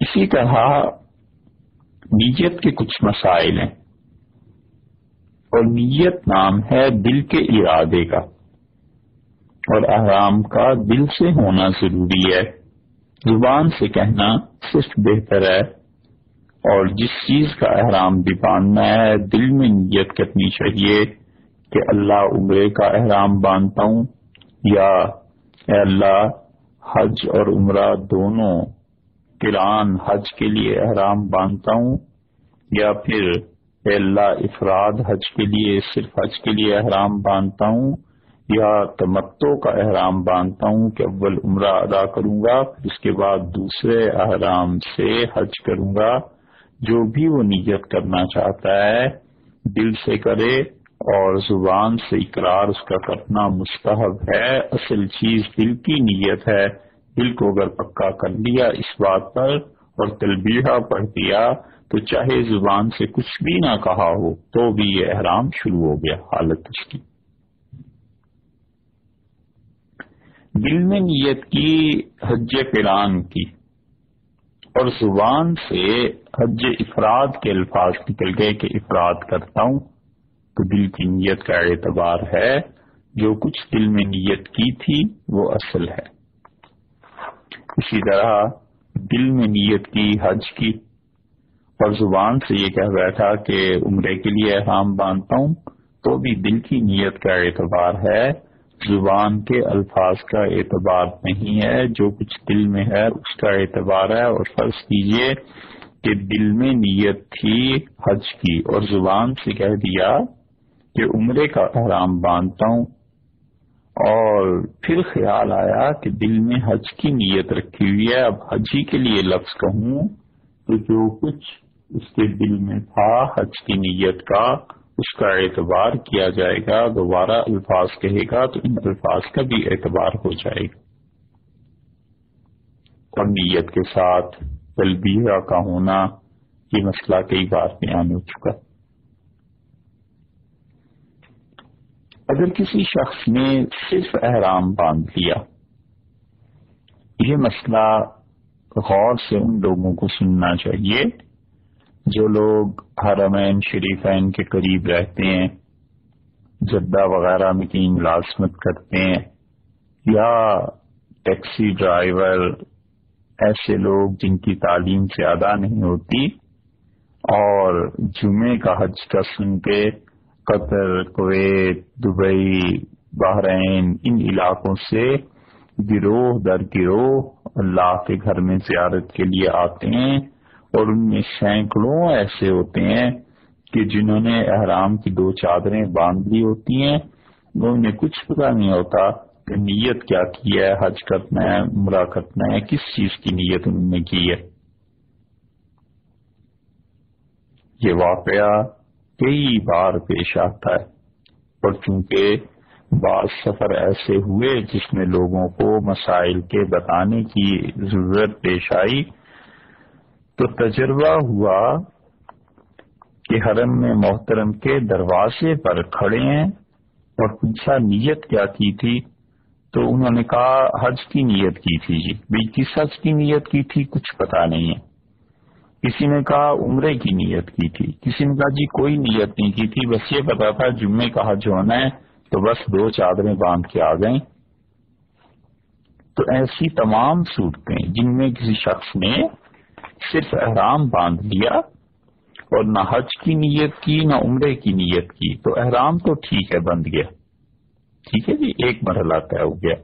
اسی طرح نیت کے کچھ مسائل ہیں۔ اور نیت نام ہے دل کے ارادے کا۔ اور احرام کا دل سے ہونا ضروری ہے۔ زبان سے کہنا صرف بہتر ہے۔ اور جس چیز کا احرام بھی باندھنا ہے، دل میں نیت کرنی چاہیے کہ اللہ عمرے کا احرام باندھتا ہوں۔ یا اے اللہ، حج اور عمرہ دونوں کران حج کے لیے احرام باندھتا ہوں یا پھر اے اللہ افراد حج کے لیے صرف حج کے لیے احرام باندھتا ہوں یا تمتوں کا احرام باندھتا ہوں کہ اول عمرہ ادا کروں گا اس کے بعد دوسرے احرام سے حج کروں گا۔ جو بھی وہ نیت کرنا چاہتا ہے، دل سے کرے اور زبان سے اقرار اس کا کرنا مستحب ہے۔ اصل چیز دل کی نیت ہے۔ دل کو اگر پکا کر لیا، اس بات پر اور تلبیہ پڑھ دیا تو چاہے زبان سے کچھ بھی نہ کہا ہو، تو بھی یہ احرام شروع ہو گیا حالت اس کی۔ دل میں نیت کی حج پیران کی اور زبان سے حج افراد کے الفاظ نکل گئے کہ افراد کرتا ہوں۔ تو دل کی نیت کا اعتبار ہے، جو کچھ دل میں نیت کی تھی، وہ اصل ہے۔ اسی طرح دل میں نیت کی، حج کی۔ اور زبان سے یہ کہہ بیٹھا کہ عمرے کے لیے احرام باندھتا ہوں تو بھی دل کی نیت کا اعتبار ہے۔ زبان کے الفاظ کا اعتبار نہیں ہے، جو کچھ دل میں ہے اس کا اعتبار ہے۔ اور فرض کیجیے کہ دل میں نیت تھی حج کی۔ اور زبان سے کہہ دیا کہ عمرے کا احرام باندھتا ہوں اور پھر خیال آیا کہ دل میں حج کی نیت رکھی ہوئی ہے۔ اب حجی کے لیے لفظ کہوں تو جو کچھ اس کے دل میں تھا، حج کی نیت کا، اس کا اعتبار کیا جائے گا، دوبارہ الفاظ کہے گا تو ان الفاظ کا بھی اعتبار ہو جائے گا۔ اور نیت کے ساتھ تلبیہ کا ہونا یہ مسئلہ کئی بار بیان ہو چکا۔ اگر کسی شخص نے صرف احرام باندھ لیا، یہ مسئلہ غور سے ان لوگوں کو سننا چاہیے جو لوگ حرمین، شریفین کے قریب رہتے ہیں جدہ وغیرہ میں کی ملازمت کرتے ہیں، یا ٹیکسی ڈرائیور ایسے لوگ جن کی تعلیم زیادہ نہیں ہوتی اور جمعے کا حج کا سن کے قطر، کویت، دبئی، بحرین، ان علاقوں سے گروہ در گروہ اللہ کے گھر میں زیارت کے لیے آتے ہیں اور ان میں سینکڑوں ایسے ہوتے ہیں کہ جنہوں نے احرام کی دو چادریں باندھ لی ہوتی ہیں۔ انہیں کچھ پتا نہیں ہوتا کہ نیت کیا کی ہے، حج کرنا ہے، عمرہ کرنا ہے، کس چیز کی نیت انہوں نے کی ہے۔ یہ واقعہ کئی بار پیش آتا ہے۔ اور چونکہ بعض سفر ایسے ہوئے جس میں لوگوں کو مسائل کے بتانے کی ضرورت پیش آئی، تو تجربہ ہوا کہ حرم میں محترم کے دروازے پر کھڑے ہیں اور پوچھا، نیت کیا کی تھی؟ تو انہوں نے کہا، حج کی نیت کی تھی جی۔ بھائی کس حج کی نیت کی تھی؟ کچھ پتا نہیں ہے۔ کسی نے کہا عمرے کی نیت کی تھی، کسی نے کہا جی کوئی نیت نہیں کی تھی، بس یہ پتا تھا جمعے کا حج ہونا ہے تو بس دو چادریں باندھ کے آ گئیں۔ تو ایسی تمام صورتیں جن میں کسی شخص نے صرف احرام باندھ لیا اور نہ حج کی نیت کی، نہ عمرے کی نیت کی، تو احرام تو ٹھیک ہے، بند گیا۔ ٹھیک ہے جی ایک مرحلہ طے ہو گیا۔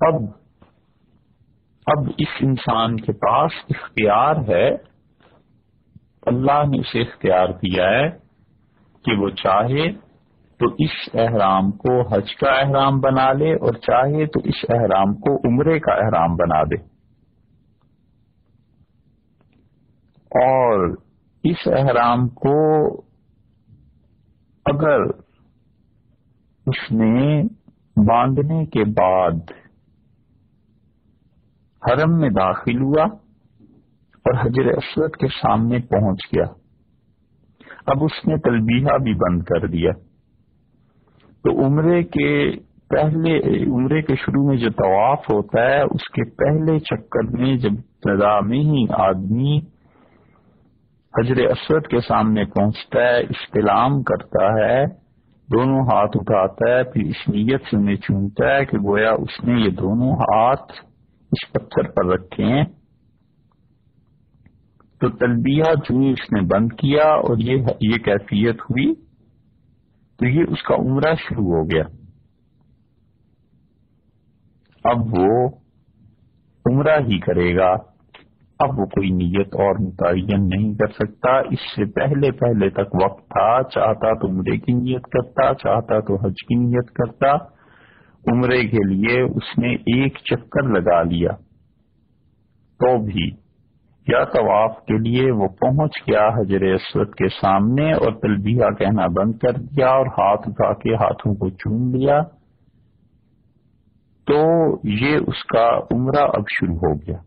اب اب اس انسان کے پاس اختیار ہے، اللہ نے اسے اختیار دیا ہے کہ وہ چاہے تو اس احرام کو حج کا احرام بنا لے اور چاہے تو اس احرام کو عمرے کا احرام بنا دے۔ اور اس احرام کو اگر اس نے باندھنے کے بعد حرم میں داخل ہوا اور حجر اسود کے سامنے پہنچ گیا۔ اب اس نے تلبیہ بھی بند کر دیا۔ تو عمرے کے پہلے، عمرے کے شروع میں جو طواف ہوتا ہے، اس کے پہلے چکر میں جب ابتدا میں ہی آدمی حجر اسود کے سامنے پہنچتا ہے، استلام کرتا ہے، دونوں ہاتھ اٹھاتا ہے، پھر اس نیت سے انہیں چونتا ہے کہ گویا اس نے یہ دونوں ہاتھ اس پتھر پر رکھے ہیں۔ تو تلبیہ جو اس نے بند کیا اور یہ یہ کیفیت ہوئی، تو یہ اس کا عمرہ شروع ہو گیا۔ اب وہ عمرہ ہی کرے گا، اب وہ کوئی نیت اور متعین نہیں کر سکتا۔ اس سے پہلے پہلے تک وقت تھا، چاہتا تو عمرے کی نیت کرتا، چاہتا تو حج کی نیت کرتا۔ عمرے کے لیے اس نے ایک چکر لگا لیا۔ تو بھی یا طواف کے لیے وہ پہنچ گیا حجر اسود کے سامنے اور تلبیہ کہنا بند کر دیا اور ہاتھ اٹھا کے ہاتھوں کو چون لیا۔ تو یہ اس کا عمرہ اب شروع ہو گیا۔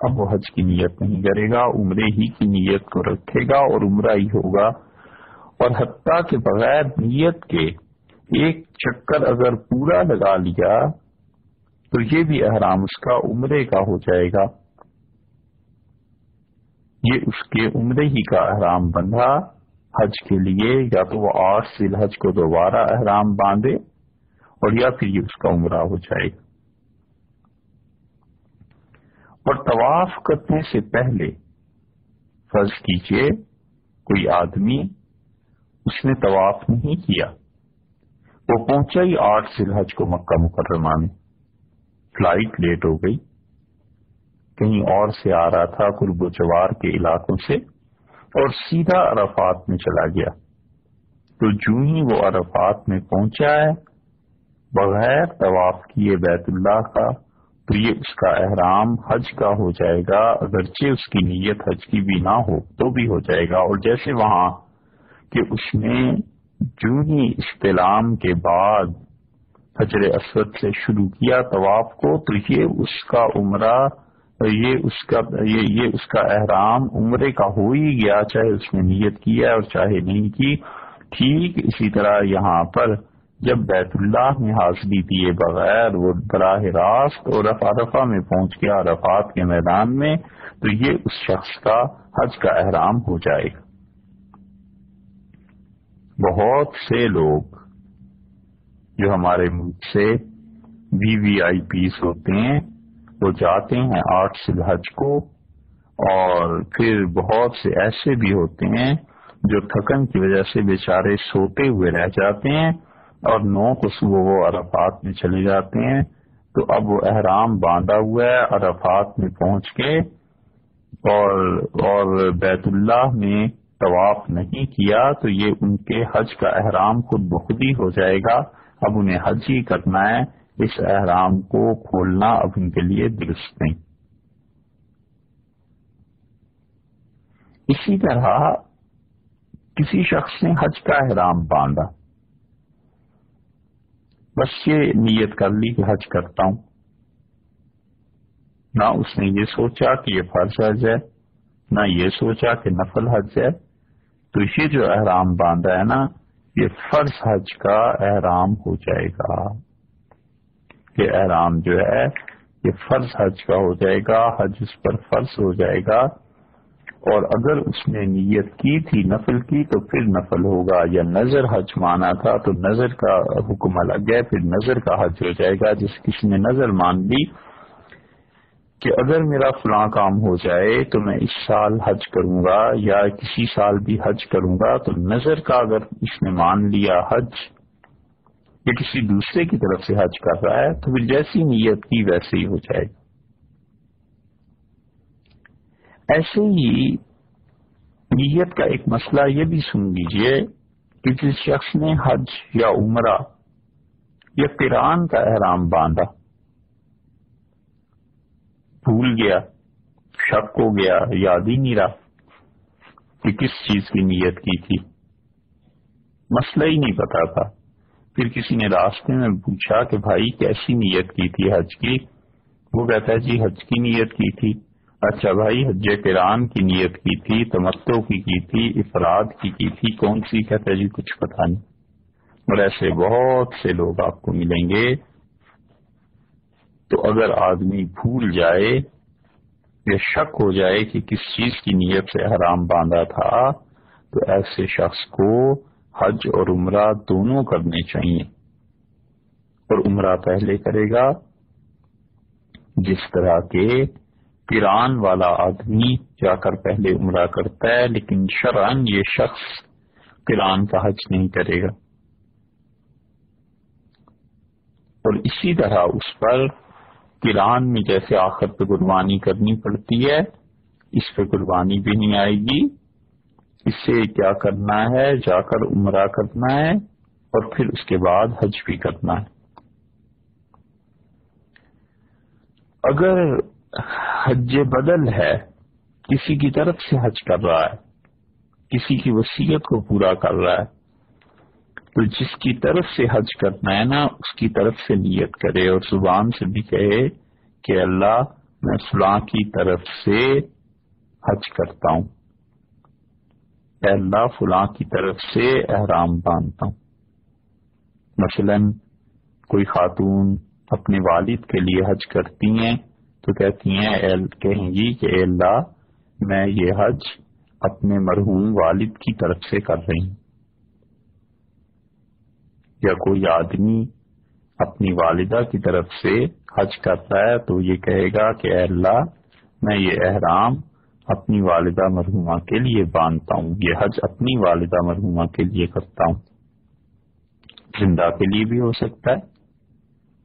اب وہ حج کی نیت نہیں کرے گا، عمرے ہی کی نیت کو رکھے گا اور عمرہ ہی ہوگا۔ اور حتیٰ کے بغیر نیت کے ایک چکر اگر پورا لگا لیا تو یہ بھی احرام اس کا عمرے کا ہو جائے گا۔ یہ اس کے عمرے ہی کا احرام بندھا حج کے لیے یا تو وہ آٹھ سل حج کو دوبارہ احرام باندھے اور یا پھر یہ اس کا عمرہ ہو جائے۔ گا اور طواف کرنے سے پہلے فرض کیجیے، کوئی آدمی اس نے طواف نہیں کیا۔ وہ پہنچا ہی آٹھ ذی الحج کو مکہ مکرمہ میں۔ فلائٹ لیٹ ہو گئی۔ کہیں اور سے آ رہا تھا قرب و جوار کے علاقوں سے اور سیدھا عرفات میں چلا گیا۔ تو جو ہی وہ عرفات میں پہنچا ہے، بغیر طواف کیے بیت اللہ کا، تو یہ اس کا احرام حج کا ہو جائے گا۔ اگرچہ اس کی نیت حج کی بھی نہ ہو تو بھی ہو جائے گا۔ اور جیسے وہاں کہ اس نے جو ہی استعلام کے بعد حجر اسود سے شروع کیا طواف کو، تو یہ اس کا عمرہ، یہ اس کا، یہ یہ اس کا احرام عمرے کا ہو ہی گیا، چاہے اس نے نیت کیا اور چاہے نہیں کی۔ ٹھیک اسی طرح یہاں پر جب بیت اللہ میں حاضری دیے بغیر وہ براہ راست اور رفا رفا میں پہنچ گیا رفات کے میدان میں، تو یہ اس شخص کا حج کا احرام ہو جائے گا۔ بہت سے لوگ جو ہمارے ملک سے وی وی آئی پیس ہوتے ہیں، وہ جاتے ہیں آٹھ سے حج کو، اور پھر بہت سے ایسے بھی ہوتے ہیں جو تھکن کی وجہ سے بیچارے سوتے ہوئے رہ جاتے ہیں اور نو کو صبح وہ عرفات میں چلے جاتے ہیں۔ تو اب وہ احرام باندھا ہوا ہے عرفات میں پہنچ کے، اور اور بیت اللہ میں طواف نہیں کیا تو یہ ان کے حج کا احرام خود بخود ہی ہو جائے گا۔ اب انہیں حج ہی کرنا ہے۔ اس احرام کو کھولنا اب ان کے لیے درست نہیں۔ اسی طرح کسی شخص نے حج کا احرام باندھا۔ بس یہ نیت کر لی کہ حج کرتا ہوں۔ نہ اس نے یہ سوچا کہ یہ فرض حج ہے، نہ یہ سوچا کہ نفل حج ہے۔ تو یہ جو احرام باندھا ہے نا، یہ فرض حج کا احرام ہو جائے گا۔ کہ احرام جو ہے، یہ فرض حج کا ہو جائے گا، حج اس پر فرض ہو جائے گا۔ اور اگر اس نے نیت کی تھی، نفل کی، تو پھر نفل ہوگا۔ یا نظر حج مانا تھا، تو نظر کا حکم الگ ہے، پھر نظر کا حج ہو جائے گا۔ جس کسی نے نظر مان لی کہ اگر میرا فلاں کام ہو جائے تو میں اس سال حج کروں گا یا کسی سال بھی حج کروں گا، تو نظر کا اگر اس نے مان لیا حج یا کسی دوسرے کی طرف سے حج کر رہا ہے، تو پھر جیسی نیت کی ویسے ہی ہو جائے گا ایسے ہی نیت کا ایک مسئلہ یہ بھی سن لیجیے کہ جس شخص نے حج یا عمرہ یا پیران کا احرام باندھا بھول گیا، شک ہو گیا، یاد ہی نہیں رہا کہ کس چیز کی نیت کی تھی۔ مسئلہ ہی نہیں پتا تھا۔ پھر کسی نے راستے میں پوچھا کہ بھائی، کیسی نیت کی تھی حج کی؟ وہ کہتا ہے جی حج کی نیت کی تھی۔ اچھا بھائی، حج کران کی نیت کی تھی تمتو کی کی تھی، افراد کی کی تھی، کون سی؟ کہتا ہے جی کچھ پتا نہیں۔ اور ایسے بہت سے لوگ آپ کو ملیں گے۔ تو اگر آدمی بھول جائے یا شک ہو جائے کہ کس چیز کی نیت سے حرام باندھا تھا، تو ایسے شخص کو حج اور عمرہ دونوں کرنے چاہیے۔ اور عمرہ پہلے کرے گا۔ جس طرح کے پیران والا آدمی جا کر پہلے عمرہ کرتا ہے، لیکن شران یہ شخص پیران کا حج نہیں کرے گا۔ اور اسی طرح اس پر پیران میں جیسے آخر پہ قربانی کرنی پڑتی ہے، اس پہ قربانی بھی نہیں آئے گی۔ اس سے کیا کرنا ہے؟ جا کر عمرہ کرنا ہے اور پھر اس کے بعد حج بھی کرنا ہے۔ اگر حج بدل ہے، کسی کی طرف سے حج کر رہا ہے، کسی کی وسیعت کو پورا کر رہا ہے تو جس کی طرف سے حج کرنا ہے نا، اس کی طرف سے نیت کرے اور زبان سے بھی کہے کہ اللہ میں فلاں کی طرف سے حج کرتا ہوں۔ اے اللہ، فلاں کی طرف سے احرام باندھتا ہوں۔ مثلا کوئی خاتون اپنے والد کے لیے حج کرتی ہیں تو کہتی ہیں کہیں گی کہ اے اللہ، میں یہ حج اپنے مرحوم والد کی طرف سے کر رہی ہوں۔ یا کوئی آدمی اپنی والدہ کی طرف سے حج کرتا ہے تو یہ کہے گا کہ اے اللہ، میں یہ احرام اپنی والدہ مرحوما کے لیے باندھتا ہوں، یہ حج اپنی والدہ مرحوما کے لیے کرتا ہوں۔ زندہ کے لیے بھی ہو سکتا ہے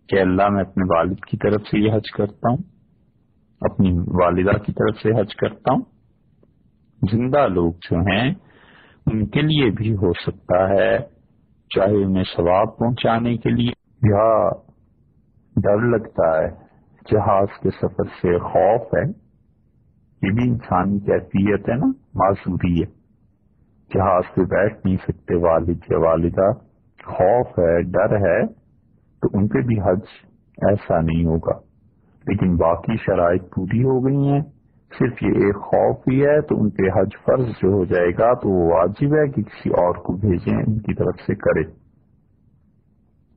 کہ اللہ، میں اپنے والد کی طرف سے یہ حج کرتا ہوں، اپنی والدہ کی طرف سے حج کرتا ہوں۔ زندہ لوگ جو ہیں، ان کے لیے بھی ہو سکتا ہے چاہے انہیں ثواب پہنچانے کے لیے یا ڈر لگتا ہے، جہاز کے سفر سے خوف ہے، یہ بھی انسانی کیفیت ہے نا، معذوری ہے۔ جہاز پہ بیٹھ نہیں سکتے والد یا والدہ، خوف ہے، ڈر ہے، تو ان پہ بھی حج ایسا نہیں ہوگا۔ لیکن باقی شرائط پوری ہو گئی ہیں۔ صرف یہ ایک خوف ہی ہے تو ان پہ حج فرض جو ہو جائے گا تو وہ واجب ہے کہ کسی اور کو بھیجیں ان کی طرف سے کرے